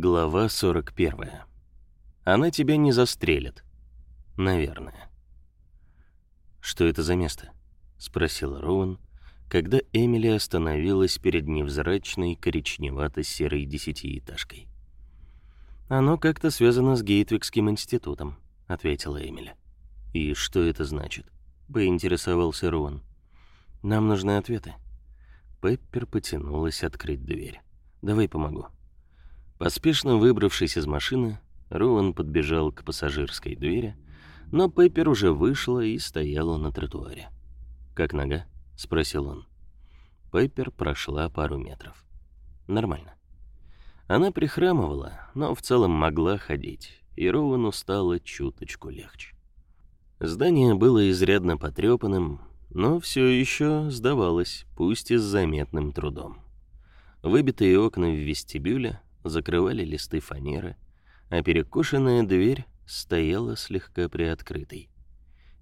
Глава 41. Она тебя не застрелит. Наверное. Что это за место? спросил Роуэн, когда Эмили остановилась перед невзрачной коричневато-серой десятиэтажкой. Оно как-то связано с Гейтвикским институтом, ответила Эмили. И что это значит? поинтересовался Роуэн. Нам нужны ответы. Пеппер потянулась открыть дверь. Давай помогу. Поспешно выбравшись из машины, Роуэн подбежал к пассажирской двери, но Пеппер уже вышла и стояла на тротуаре. «Как нога?» — спросил он. Пеппер прошла пару метров. «Нормально». Она прихрамывала, но в целом могла ходить, и Роуэну стало чуточку легче. Здание было изрядно потрепанным, но все еще сдавалось, пусть и с заметным трудом. Выбитые окна в вестибюле закрывали листы фанеры, а перекошенная дверь стояла слегка приоткрытой.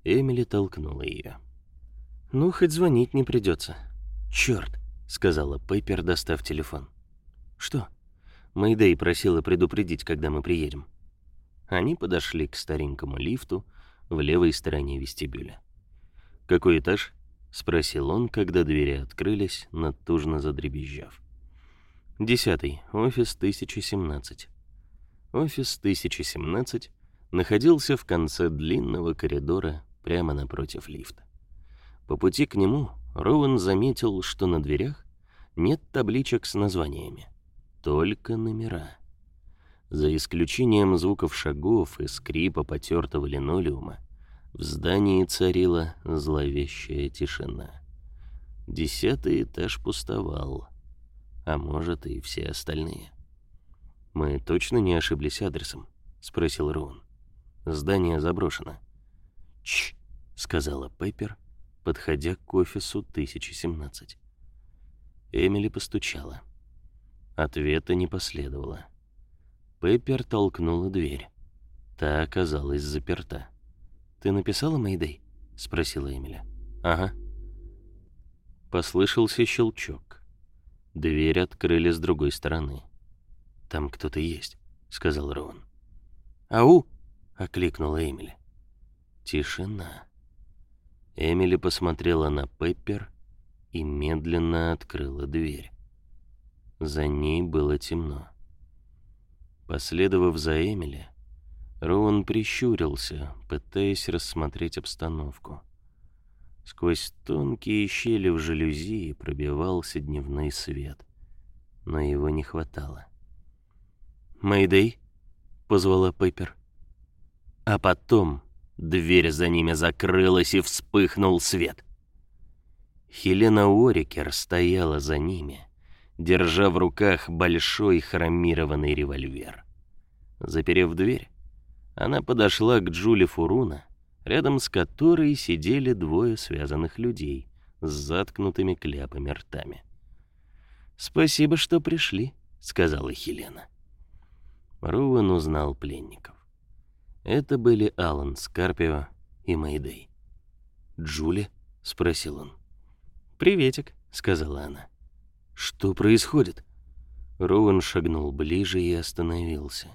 Эмили толкнула ее. «Ну, хоть звонить не придется. Черт, сказала Пеппер, достав телефон. «Что?» Мэйдэй просила предупредить, когда мы приедем. Они подошли к старенькому лифту в левой стороне вестибюля. «Какой этаж?» — спросил он, когда двери открылись, натужно задребезжав. Десятый. Офис 1017. Офис 1017 находился в конце длинного коридора прямо напротив лифта. По пути к нему Роуэн заметил, что на дверях нет табличек с названиями, только номера. За исключением звуков шагов и скрипа потертого линолеума, в здании царила зловещая тишина. Десятый этаж пустовал а может и все остальные. Мы точно не ошиблись адресом, спросил Роун. Здание заброшено. Чш, сказала Пеппер, подходя к офису 1017. Эмили постучала. Ответа не последовало. Пеппер толкнула дверь. Та оказалась заперта. Ты написала Мэйдэй? спросила Эмили. Ага. Послышался щелчок. Дверь открыли с другой стороны. Там кто-то есть, сказал Роуэн. Ау! окликнула Эмили. Тишина. Эмили посмотрела на Пеппер и медленно открыла дверь. За ней было темно. Последовав за Эмили, Роуэн прищурился, пытаясь рассмотреть обстановку. Сквозь тонкие щели в жалюзи пробивался дневной свет, но его не хватало. «Мэйдэй?» — позвала Пеппер. А потом дверь за ними закрылась и вспыхнул свет. Хелена Уорикер стояла за ними, держа в руках большой хромированный револьвер. Заперев дверь, она подошла к Джули Фуруна рядом с которой сидели двое связанных людей с заткнутыми кляпами ртами. «Спасибо, что пришли», — сказала Хелена. Роуэн узнал пленников. Это были Алан Скарпио и Мэйдэй. «Джули?» — спросил он. «Приветик», — сказала она. «Что происходит?» Роуэн шагнул ближе и остановился.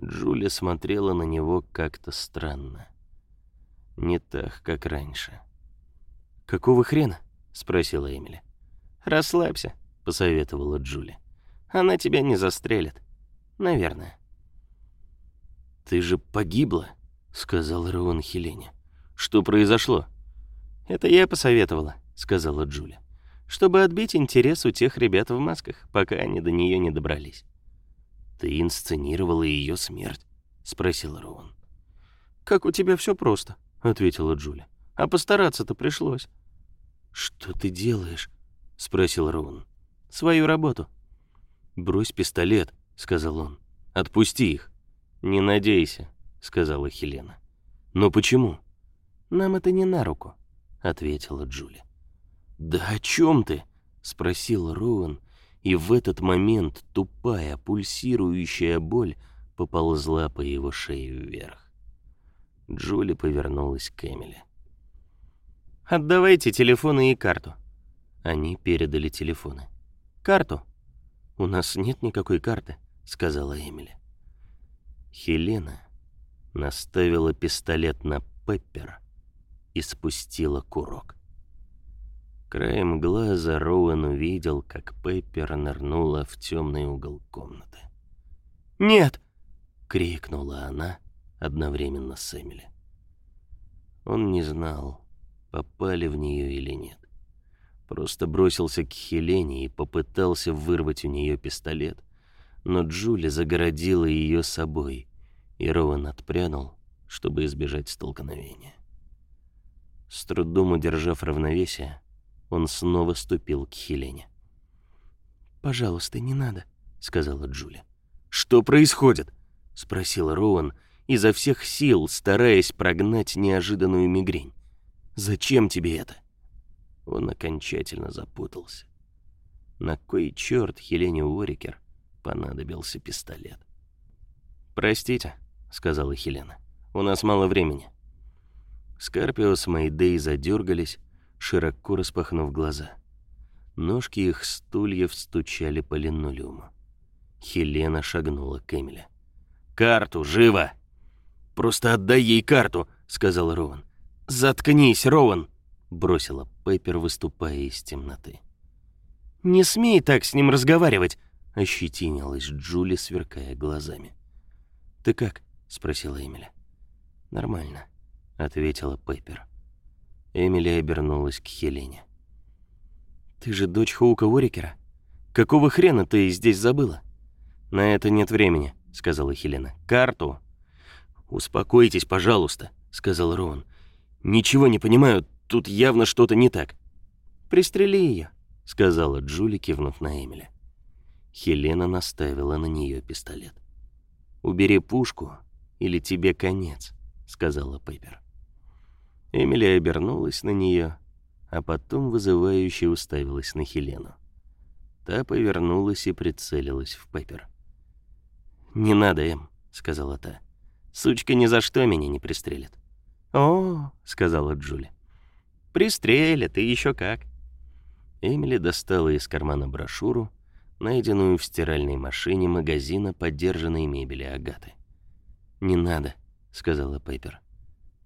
Джули смотрела на него как-то странно не так, как раньше. «Какого хрена?» — спросила Эмили. «Расслабься», — посоветовала Джули. «Она тебя не застрелит. Наверное». «Ты же погибла», — сказал Роуэн Хелене. «Что произошло?» «Это я посоветовала», — сказала Джули. «Чтобы отбить интерес у тех ребят в масках, пока они до нее не добрались». «Ты инсценировала ее смерть?» — спросил Роуэн. «Как у тебя все просто», ответила Джули. А постараться-то пришлось. Что ты делаешь? спросил Роун. Свою работу. Брось пистолет, сказал он. Отпусти их. Не надейся, сказала Хелена. Но почему? Нам это не на руку, ответила Джули. Да о чем ты? спросил Роуэн, и в этот момент тупая пульсирующая боль поползла по его шее вверх. Джули повернулась к Эмили. «Отдавайте телефоны и карту». Они передали телефоны. «Карту?» «У нас нет никакой карты», —— сказала Эмили. Хелена наставила пистолет на Пеппер и спустила курок. Краем глаза Роуэн увидел, как Пеппер нырнула в темный угол комнаты. «Нет!» — крикнула она одновременно с Эмили. Он не знал, попали в нее или нет. Просто бросился к Хелене и попытался вырвать у нее пистолет, но Джули загородила ее собой, и Роуэн отпрянул, чтобы избежать столкновения. С трудом удержав равновесие, он снова ступил к Хелене. «Пожалуйста, не надо», — сказала Джули. «Что происходит?» — спросил Роуэн, изо всех сил стараясь прогнать неожиданную мигрень. «Зачем тебе это?» Он окончательно запутался. На кой черт Хелене Уорикер понадобился пистолет? «Простите», — сказала Хелена, — «у нас мало времени». Скарпиус и Мэйдэй задергались, широко распахнув глаза. Ножки их стульев стучали по линолеуму. Хелена шагнула к Эмиле. «Карту, живо!» «Просто отдай ей карту», — сказал Роуэн. «Заткнись, Роуэн!» — бросила Пеппер, выступая из темноты. «Не смей так с ним разговаривать!» — ощетинилась Джули, сверкая глазами. «Ты как?» — спросила Эмили. «Нормально», — ответила Пеппер. Эмили обернулась к Хелене. «Ты же дочь Хоука Уорикера. Какого хрена ты здесь забыла?» «На это нет времени», — сказала Хелена. «Карту!» «Успокойтесь, пожалуйста», — сказал Роун. «Ничего не понимаю, тут явно что-то не так». «Пристрели ее», — сказала Джули, кивнув на Эмили. Хелена наставила на нее пистолет. «Убери пушку, или тебе конец», — сказала Пеппер. Эмили обернулась на нее, а потом вызывающе уставилась на Хелену. Та повернулась и прицелилась в Пеппер. «Не надо, Эм», — сказала та. «Сучка ни за что меня не пристрелит». «О», — сказала Джули. «Пристрелят, и еще как». Эмили достала из кармана брошюру, найденную в стиральной машине магазина подержанной мебели Агаты. «Не надо», — сказала Пеппер.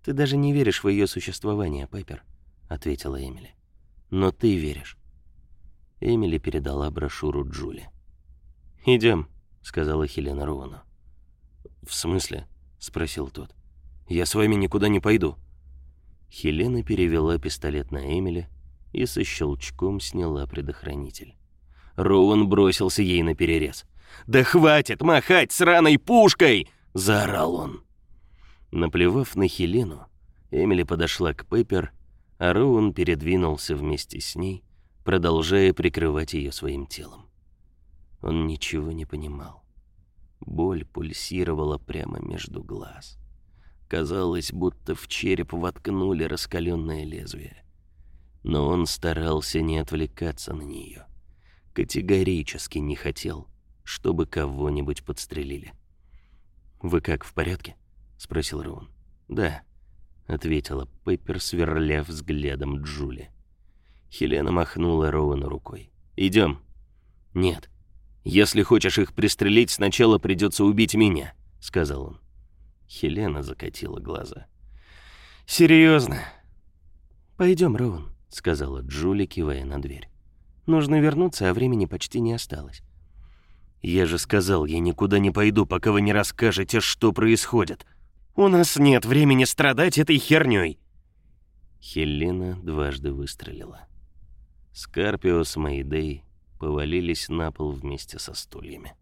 «Ты даже не веришь в ее существование, Пеппер», — ответила Эмили. «Но ты веришь». Эмили передала брошюру Джули. «Идем», — сказала Хелена Роуну. «В смысле?» — спросил тот. «Я с вами никуда не пойду». Хелена перевела пистолет на Эмили и со щелчком сняла предохранитель. Роуэн бросился ей на перерез. «Да хватит махать сраной пушкой!» — заорал он. Наплевав на Хелену, Эмили подошла к Пеппер, а Роуэн передвинулся вместе с ней, продолжая прикрывать ее своим телом. Он ничего не понимал. Боль пульсировала прямо между глаз. Казалось, будто в череп воткнули раскаленное лезвие. Но он старался не отвлекаться на нее категорически не хотел, чтобы кого-нибудь подстрелили. «Вы как, в порядке?» — спросил Роун. «Да», — ответила Пеппер, сверля взглядом Джули. Хелена махнула Роуэну рукой. «Идем». «Нет. Если хочешь их пристрелить, сначала придется убить меня», — сказал он. Хелена закатила глаза. «Серьезно?» «Пойдем, Роун», — сказала Джули, кивая на дверь. Нужно вернуться, а времени почти не осталось. Я же сказал, я никуда не пойду, пока вы не расскажете, что происходит. У нас нет времени страдать этой херней. Хелена дважды выстрелила. Скарпио с Мэйдэй повалились на пол вместе со стульями.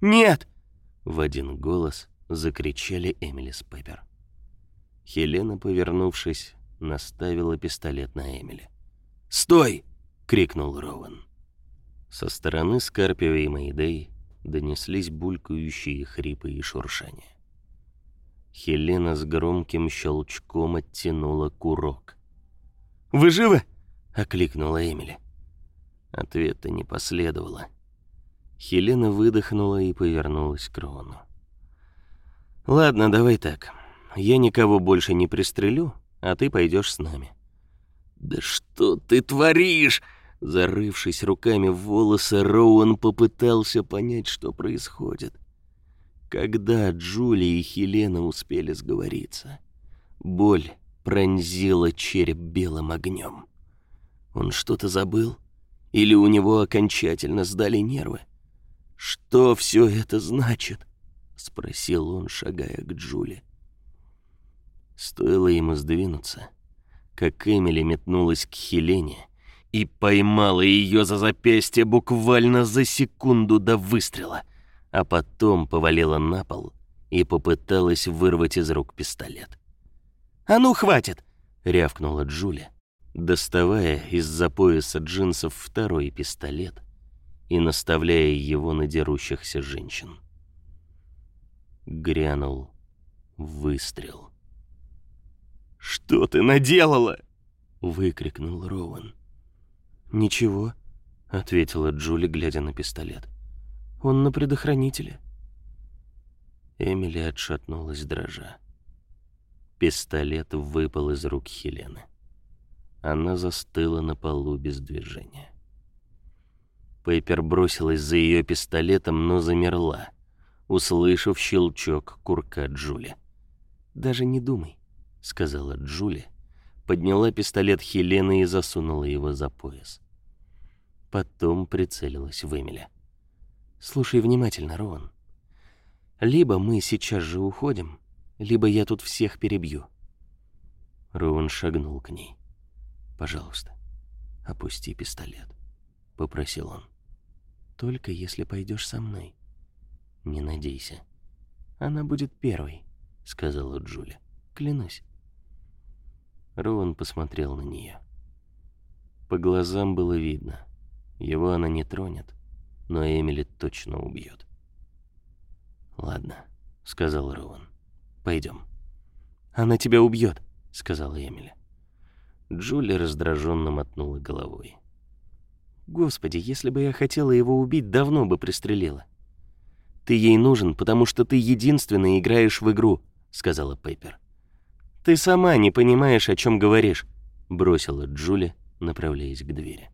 «Нет!» — в один голос закричали Эмили с Пеппер. Хелена, повернувшись, наставила пистолет на Эмили. «Стой!» крикнул Роуэн. Со стороны Скарпио и Мэйдэй донеслись булькающие хрипы и шуршания. Хелена с громким щелчком оттянула курок. «Вы живы?» — окликнула Эмили. Ответа не последовало. Хелена выдохнула и повернулась к Рону. «Ладно, давай так. Я никого больше не пристрелю, а ты пойдешь с нами». «Да что ты творишь?» — Зарывшись руками в волосы, Роуэн попытался понять, что происходит. Когда Джули и Хелена успели сговориться, боль пронзила череп белым огнем. Он что-то забыл? Или у него окончательно сдали нервы? «Что все это значит?» — спросил он, шагая к Джули. Стоило ему сдвинуться, как Эмили метнулась к Хелене и поймала ее за запястье буквально за секунду до выстрела, а потом повалила на пол и попыталась вырвать из рук пистолет. «А ну, хватит!» — рявкнула Джули, доставая из-за пояса джинсов второй пистолет и наставляя его на дерущихся женщин. Грянул выстрел. «Что ты наделала?» — выкрикнул Роуэн. «Ничего», — ответила Джули, глядя на пистолет. «Он на предохранителе». Эмили отшатнулась дрожа. Пистолет выпал из рук Хелены. Она застыла на полу без движения. Пейпер бросилась за ее пистолетом, но замерла, услышав щелчок курка Джули. «Даже не думай сказала Джули, подняла пистолет Хелены и засунула его за пояс. Потом прицелилась в Эмиля. «Слушай внимательно, Роан. Либо мы сейчас же уходим, либо я тут всех перебью». Роан шагнул к ней. «Пожалуйста, опусти пистолет», — попросил он. «Только если пойдешь со мной». «Не надейся». «Она будет первой», — сказала Джули. «Клянусь». Роуэн посмотрел на нее. По глазам было видно. Его она не тронет, но Эмили точно убьет. «Ладно», — сказал Роуэн. «Пойдем». «Она тебя убьет», — сказала Эмили. Джули раздраженно мотнула головой. «Господи, если бы я хотела его убить, давно бы пристрелила». «Ты ей нужен, потому что ты единственный играешь в игру», — сказала Пейпер. «Ты сама не понимаешь, о чем говоришь», — бросила Джули, направляясь к двери.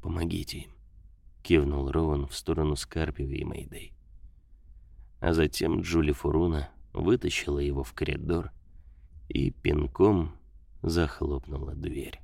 «Помогите им», — кивнул Роуэн в сторону Скарпио и Мэйдэй. А затем Джули Фуруна вытащила его в коридор и пинком захлопнула дверь.